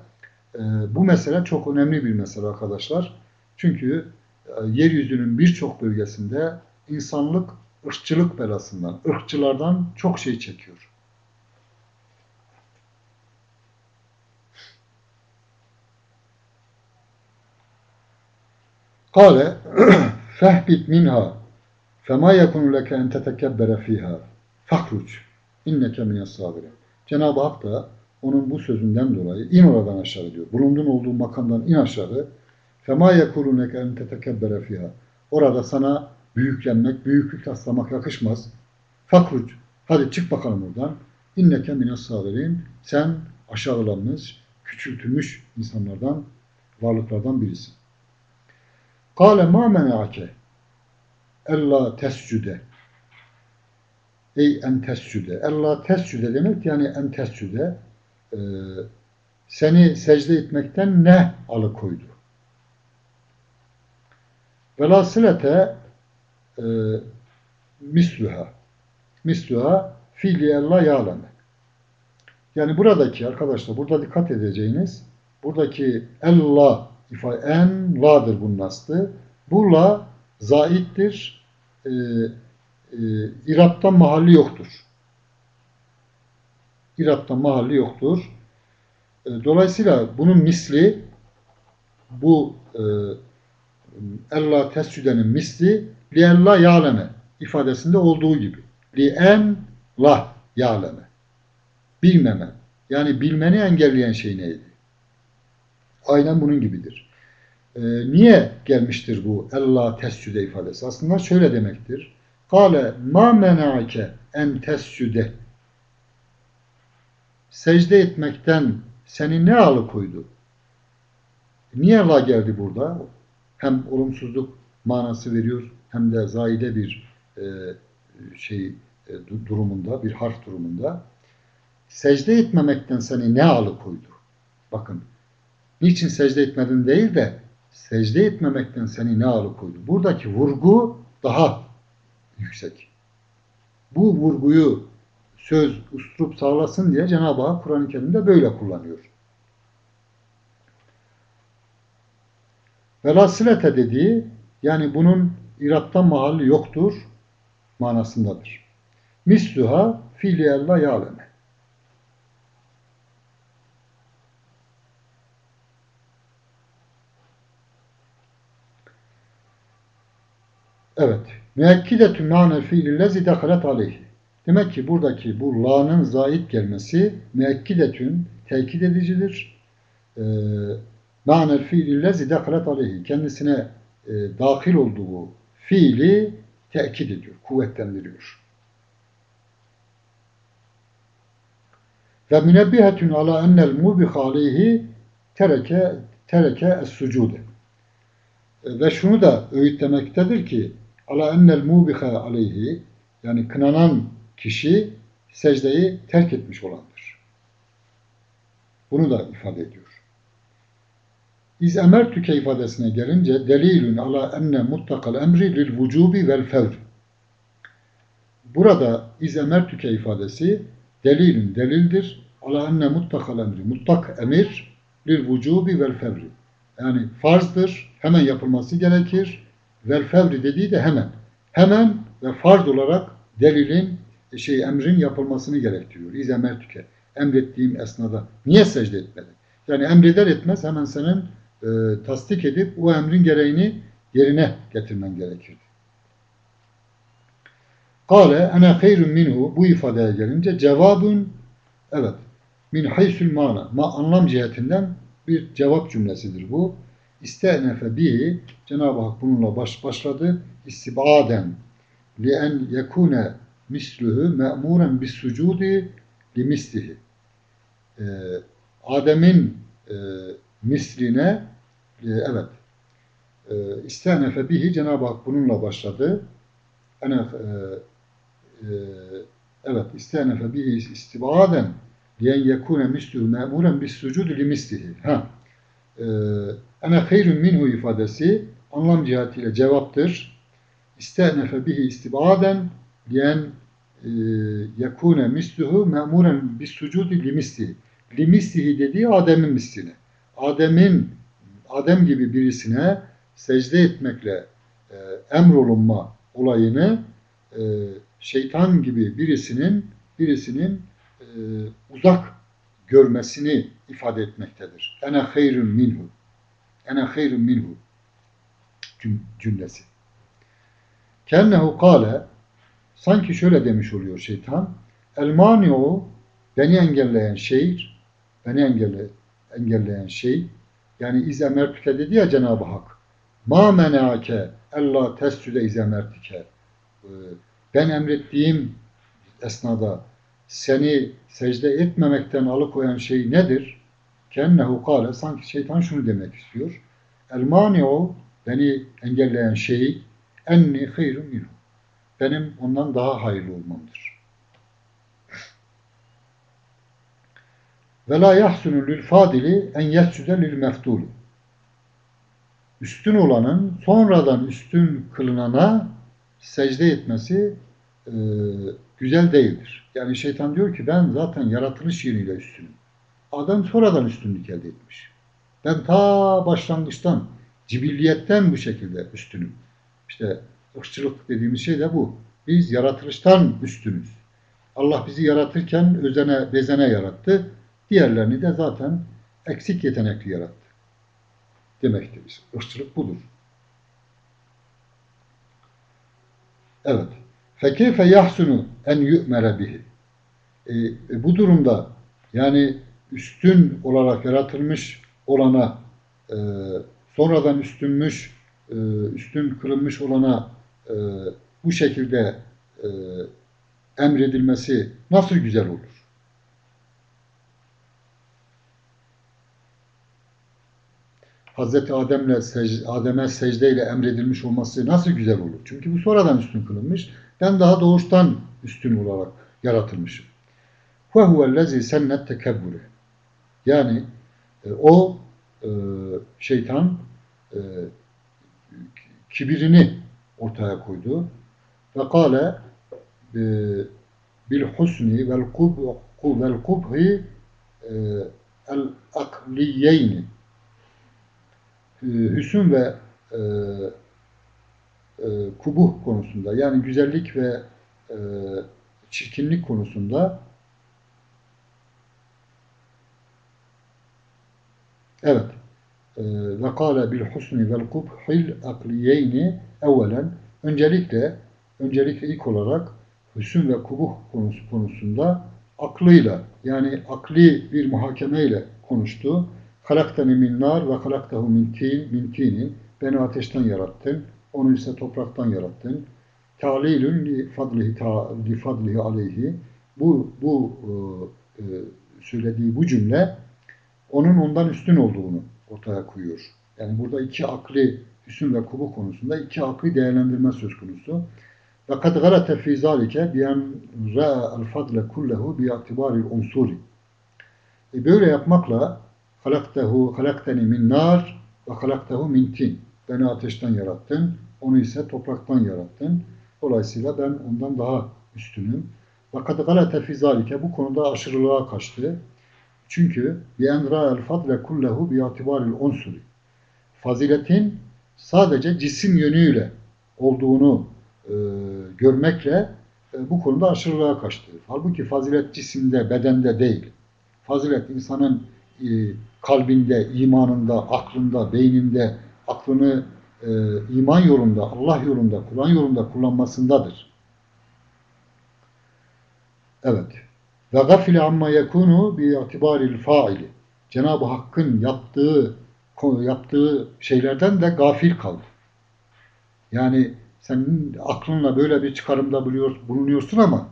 e, bu mesele çok önemli bir mesele arkadaşlar. Çünkü e, yeryüzünün birçok bölgesinde insanlık ırkçılık belasından, ırkçılardan çok şey çekiyor. Kale fehbit minha fema yekunu leke en tetekebbere fiha fahruc inneke mines sabirin. Cenab-ı Hak da onun bu sözünden dolayı in oradan aşağı diyor. Bulunduğun olduğu makamdan in aşağı. Fema yekuluneke en tetekebbere fiha. Orada sana büyüklenmek, büyüklük taslamak yakışmaz. Fakruc, hadi çık bakalım oradan. İnneke mines sabirin. Sen aşağılanmış, küçültülmüş insanlardan, varlıklardan birisin. Kale ma menake ella tescüde ey en tescüde ella tescüde demek yani en tescüde e, seni secde etmekten ne alıkoydu? Velasılete e, misluha misluha fiili ella ya'leme yani buradaki arkadaşlar burada dikkat edeceğiniz buradaki ella ifade en la'dır bunun aslı. Bu la zaittir. E, e, İraptan mahalli yoktur. İraptan mahalli yoktur. E, dolayısıyla bunun misli bu e, ella tescüdenin misli li ella ya'leme ifadesinde olduğu gibi. Li en la ya'leme. Bilmeme. Yani bilmeni engelleyen şey neydi? Aynen bunun gibidir. Ee, niye gelmiştir bu ella tescüde ifadesi? Aslında şöyle demektir. Kale ma menake en tescüde secde etmekten seni ne alıkoydu? Niye la geldi burada? Hem olumsuzluk manası veriyor hem de zaide bir e, şey e, durumunda, bir harf durumunda. Secde etmemekten seni ne alıkoydu? Bakın niçin secde etmedin değil de secde etmemekten seni ne alıkoydu? Buradaki vurgu daha yüksek. Bu vurguyu söz, ustrup sağlasın diye Cenab-ı Hak Kur'an-ı Kerim'de böyle kullanıyor. Velasilete dediği yani bunun irattan mahalli yoktur manasındadır. Misluha fiili Allah yâleme. Evet. Müekkidetü mâne fiili lezi dehalet aleyhi. Demek ki buradaki bu la'nın zait gelmesi müekkidetün tekit edicidir. E, ma'nel fiili lezi dehalet aleyhi. Kendisine e, dahil olduğu fiili tekit ediyor, kuvvetlendiriyor. Ve münebbihetün ala ennel mubiha aleyhi tereke tereke es-sucude. E, ve şunu da öğütlemektedir ki ala ennel mubiha aleyhi yani kınanan kişi secdeyi terk etmiş olandır. Bunu da ifade ediyor. İz emertüke ifadesine gelince delilün ala enne muttakal emri lil vücubi vel fevr. Burada iz emertüke ifadesi delilün delildir. Ala enne muttakal emri. Mutlak emir lil vücubi vel fevri. Yani farzdır, hemen yapılması gerekir. Vel fevri dediği de hemen. Hemen ve farz olarak delilin, şey emrin yapılmasını gerektiriyor. İz emertüke. Emrettiğim esnada. Niye secde etmedi? Yani emreder etmez hemen senin e, tasdik edip o emrin gereğini yerine getirmen gerekirdi. Kale ene hayrun minhu bu ifadeye gelince cevabın evet min haysul mana ma anlam cihetinden bir cevap cümlesidir bu. İstenefe bihi Cenab-ı Hak bununla baş, başladı. İstibaden li en yekune misluhu me'muren bis sucudi li mislihi. Ee, Adem'in e, misline e, evet e, istenefe bihi Cenab-ı Hak bununla başladı. Ene, e, e, evet istenefe bihi istibaden liyen yekune misluhu me'muren bis sucudi li mislihi. Ha. E, ene hayrun minhu ifadesi anlam cihetiyle cevaptır. İstenefe bihi istibaden liyen e, yekune misluhu me'muren bis sucudi li mislihi. Li mislihi dediği Adem'in misline. Adem'in Adem gibi birisine secde etmekle e, emrolunma olayını e, şeytan gibi birisinin birisinin e, uzak görmesini ifade etmektedir. Ene hayrun minhu. Ene hayrun minhu cümlesi. Kennehu kale sanki şöyle demiş oluyor şeytan. El mani'u beni engelleyen şey beni engelle, engelleyen şey yani iz emertüke dedi ya Cenab-ı Hak Ma menake ella tescüde izemertike. Ee, Ben emrettiğim esnada seni secde etmemekten alıkoyan şey nedir? Kennehu kâle sanki şeytan şunu demek istiyor. El mani'u beni engelleyen şey enni hayrun minhu. Benim ondan daha hayırlı olmamdır. Ve la yahsunu lil fadili en yescude lil meftuli. Üstün olanın sonradan üstün kılınana secde etmesi e, güzel değildir. Yani şeytan diyor ki ben zaten yaratılış yönüyle üstünüm. Adam sonradan üstünlük elde etmiş. Ben ta başlangıçtan, cibilliyetten bu şekilde üstünüm. İşte ırkçılık dediğimiz şey de bu. Biz yaratılıştan üstünüz. Allah bizi yaratırken özene, bezene yarattı. Diğerlerini de zaten eksik yetenekli yarattı. Demektir. Irkçılık budur. Evet. Fekeyfe yahsunu en yu'mere bihi. E, bu durumda yani üstün olarak yaratılmış olana e, sonradan üstünmüş e, üstün kılınmış olana e, bu şekilde e, emredilmesi nasıl güzel olur? Hazreti Adem'le sec Adem'e secdeyle emredilmiş olması nasıl güzel olur? Çünkü bu sonradan üstün kılınmış. Ben daha doğuştan üstün olarak yaratılmışım. Ve huvellezî sennet tekebbürü. Yani e, o e, şeytan e, kibirini ortaya koydu. Ve kâle e, bil husni vel kub vel kubhi e, el akliyeyni e, hüsn ve e, kubuh konusunda yani güzellik ve çirkinlik konusunda evet ve kâle bil husni vel kubhil akliyeyni evvelen öncelikle öncelikle ilk olarak hüsn ve kubuh konusu konusunda aklıyla yani akli bir muhakemeyle konuştu. Halaktani min nar ve halaktahu min tin min tinin beni ateşten yarattın. Onu ise topraktan yarattın. Ta'lilün li fadlihi, ta, li fadlihi aleyhi. Bu, bu e, e, söylediği bu cümle onun ondan üstün olduğunu ortaya koyuyor. Yani burada iki akli hüsn ve kubu konusunda iki akli değerlendirme söz konusu. Ve kad galate fî zâlike bi'en râ'el fadle kullehu bi'atibaril unsuri. E böyle yapmakla halaktehu halakteni min nar ve halaktehu min tin. Beni ateşten yarattın, onu ise topraktan yarattın. Dolayısıyla ben ondan daha üstünüm. Fakat galate fi zalike bu konuda aşırılığa kaçtı. Çünkü fadle kullehu bi atibaril unsuri. Faziletin sadece cisim yönüyle olduğunu e, görmekle e, bu konuda aşırılığa kaçtı. Halbuki fazilet cisimde, bedende değil. Fazilet insanın e, kalbinde, imanında, aklında, beyninde, aklını e, iman yolunda, Allah yolunda, Kur'an yolunda kullanmasındadır. Evet. Ve gafile amma yekunu bi itibaril faili. Cenab-ı Hakk'ın yaptığı yaptığı şeylerden de gafil kaldı. Yani senin aklınla böyle bir çıkarımda bulunuyorsun ama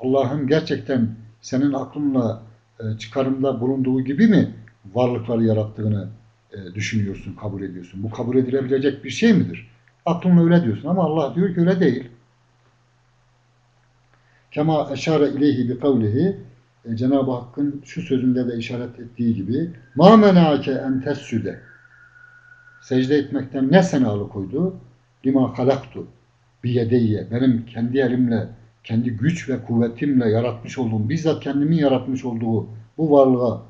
Allah'ın gerçekten senin aklınla e, çıkarımda bulunduğu gibi mi varlıkları yarattığını e, düşünüyorsun, kabul ediyorsun? Bu kabul edilebilecek bir şey midir? Aklınla öyle diyorsun ama Allah diyor ki öyle değil. Kema eşare ileyhi bi kavlihi e, Cenab-ı Hakk'ın şu sözünde de işaret ettiği gibi ma menake en tessüde secde etmekten ne seni alıkoydu? Lima halaktu biyedeyye benim kendi elimle kendi güç ve kuvvetimle yaratmış olduğum, bizzat kendimin yaratmış olduğu bu varlığa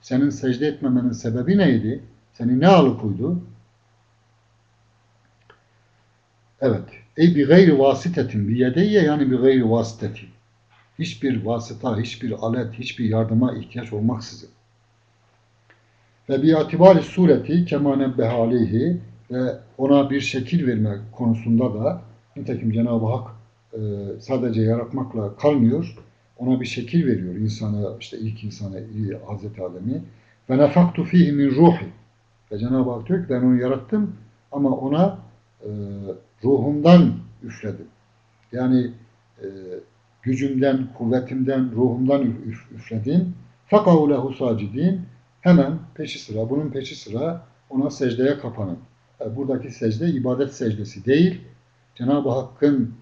senin secde etmemenin sebebi neydi? Seni ne alıkoydu? Evet. Ey bi gayri vasitetin bi yedeyye yani bi gayri vasitetin. Hiçbir vasıta, hiçbir alet, hiçbir yardıma ihtiyaç olmaksızın. Ve bi atibari sureti kemane behalihi ve ona bir şekil verme konusunda da nitekim Cenab-ı Hak e, sadece yaratmakla kalmıyor. Ona bir şekil veriyor insana, işte ilk insana, Hazreti Adem'i. Ve nefaktu fihi min ruhi. Ve Cenab-ı Hak diyor ki ben onu yarattım ama ona e, ruhumdan üfledim. Yani e, gücümden, kuvvetimden, ruhumdan üf, üfledim. Fakahu lehu sacidin. Hemen peşi sıra, bunun peşi sıra ona secdeye kapanın. Yani buradaki secde ibadet secdesi değil. Cenab-ı Hakk'ın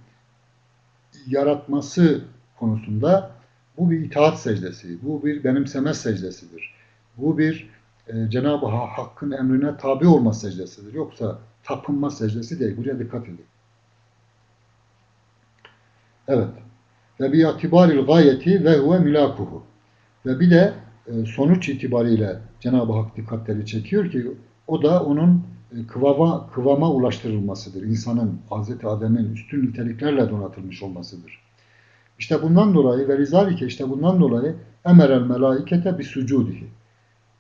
yaratması konusunda bu bir itaat secdesi, bu bir benimseme secdesidir. Bu bir e, Cenab-ı Hakk'ın emrine tabi olma secdesidir. Yoksa tapınma secdesi değil. Buraya dikkat edin. Evet. Ve bi atibaril gayeti ve huve milakuhu. Ve bir de e, sonuç itibariyle Cenab-ı Hak dikkatleri çekiyor ki o da onun e, kıvama, kıvama ulaştırılmasıdır. İnsanın, Hz. Adem'in üstün niteliklerle donatılmış olmasıdır. İşte bundan dolayı ve rizalike işte bundan dolayı emerel melaikete bir sucudihi.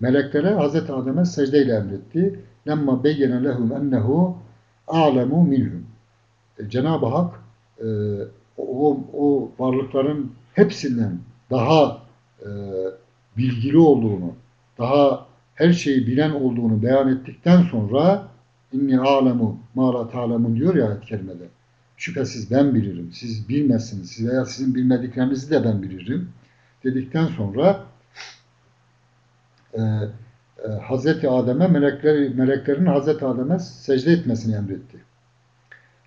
Meleklere Hz. Adem'e secdeyle emretti. Lemma beyyene lehum ennehu a'lemu minhum. E, Cenab-ı Hak e, o, o varlıkların hepsinden daha e, bilgili olduğunu, daha her şeyi bilen olduğunu beyan ettikten sonra inni alemu ma la ta'lemun diyor ya ayet kerimede. Şüphesiz ben bilirim. Siz bilmezsiniz. Veya sizin bilmediklerinizi de ben bilirim. Dedikten sonra e, e, Hazreti Adem'e melekler, meleklerin Hazreti Adem'e secde etmesini emretti.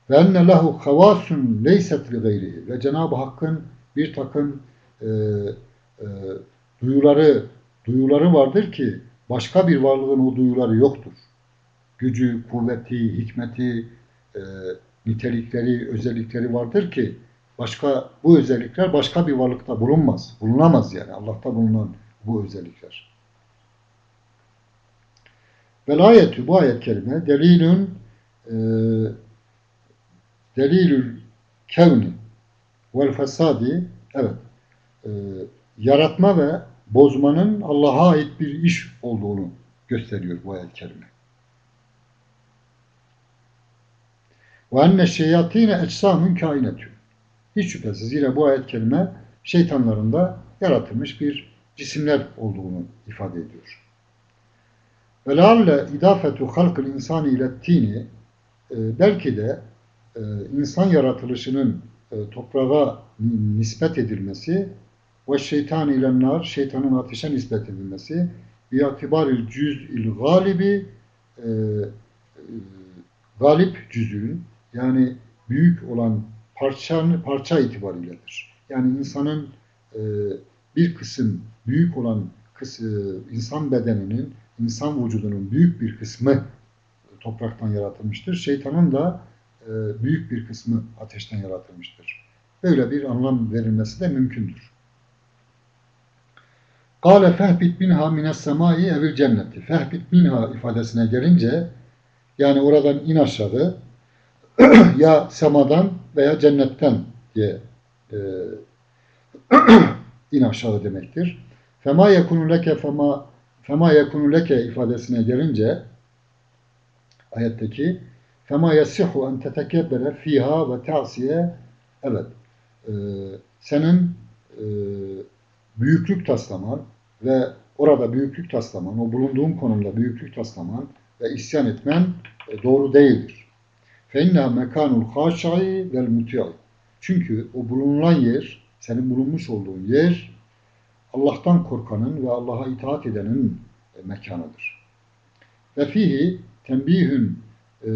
Ve enne lehu havasun leyset li. Ve Cenab-ı Hakk'ın bir takım e, e, duyuları duyuları vardır ki başka bir varlığın o duyuları yoktur. Gücü, kuvveti, hikmeti, e, nitelikleri, özellikleri vardır ki başka bu özellikler başka bir varlıkta bulunmaz. Bulunamaz yani. Allah'ta bulunan bu özellikler. Velayetü bu ayet kelime delilün e, delilül kevni vel fesadi evet e, yaratma ve bozmanın Allah'a ait bir iş olduğunu gösteriyor bu ayet kelime. Ve enne şeyatine ecsamün kainetü. Hiç şüphesiz yine bu ayet kelime şeytanların da yaratılmış bir cisimler olduğunu ifade ediyor. Ve laalle idafetu halkıl insani ile tini e, belki de e, insan yaratılışının e, toprağa nispet edilmesi ve şeytan ile nar, şeytanın ateşe nispet edilmesi bi atibaril cüz'il galibi e, e, galip cüzün yani büyük olan parça, parça itibariyledir. Yani insanın bir kısım büyük olan kısım, insan bedeninin, insan vücudunun büyük bir kısmı topraktan yaratılmıştır. Şeytanın da e, büyük bir kısmı ateşten yaratılmıştır. Böyle bir anlam verilmesi de mümkündür. Kale fehbit minha mines semai evil cenneti. Fehbit minha ifadesine gelince yani oradan in aşağı ya semadan veya cennetten diye e, in aşağı demektir. Fema yekunu leke fema fema yekunu leke ifadesine gelince ayetteki fema yasihu en tetekebbere fiha ve ta'siye evet e, senin e, büyüklük taslaman ve orada büyüklük taslaman, o bulunduğun konumda büyüklük taslaman ve isyan etmen e, doğru değildir. فَاِنَّا mekanul خَاشَعِ vel muti'i. Çünkü o bulunan yer, senin bulunmuş olduğun yer, Allah'tan korkanın ve Allah'a itaat edenin e, mekanıdır. Ve fihi tembihün e,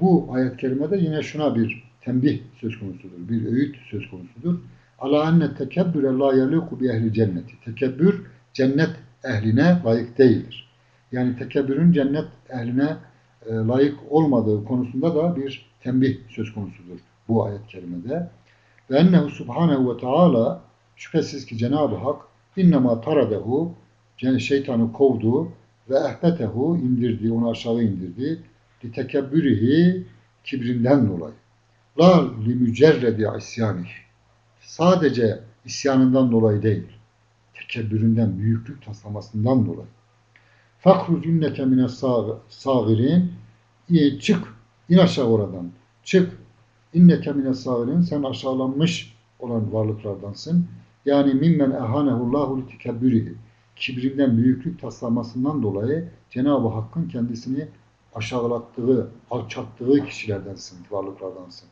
bu ayet kerimede yine şuna bir tembih söz konusudur, bir öğüt söz konusudur. Ala enne tekebbüre la yaliku bi ehli cenneti. Tekebbür cennet ehline layık değildir. Yani tekebbürün cennet ehline e, layık olmadığı konusunda da bir tembih söz konusudur bu ayet kerimede. Ve ennehu subhanehu ve teala şüphesiz ki Cenab-ı Hak innema taradehu şeytanı kovdu ve ehbetehu indirdi, onu aşağı indirdi. Li tekebbürihi kibrinden dolayı. La li mücerredi isyanih. Sadece isyanından dolayı değil. Tekebbüründen, büyüklük taslamasından dolayı. Fakruc inneke mine sağirin. Çık, in aşağı oradan. Çık. İnneke mine sağirin. Sen aşağılanmış olan varlıklardansın. Yani mimmen ehanehullahu li tekebbürihi. Kibrinden, büyüklük taslamasından dolayı Cenab-ı Hakk'ın kendisini aşağılattığı, alçattığı kişilerdensin, varlıklardansın.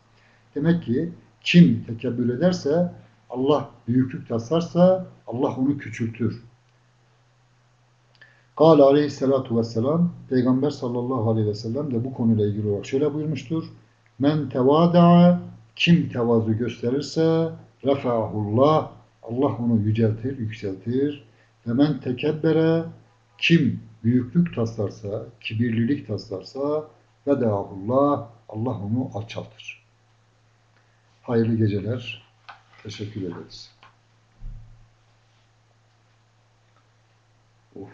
Demek ki kim tekebbür ederse, Allah büyüklük tasarsa Allah onu küçültür. Kâle aleyhissalatu vesselam Peygamber sallallahu aleyhi ve sellem de bu konuyla ilgili olarak şöyle buyurmuştur. Men tevada'a kim tevazu gösterirse refa'ahullah Allah onu yüceltir, yükseltir. Ve men tekebbere kim büyüklük taslarsa, kibirlilik taslarsa vedaahullah Allah onu alçaltır. Hayırlı geceler. Teşekkür ederiz. Of.